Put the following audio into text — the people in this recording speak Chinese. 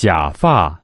假发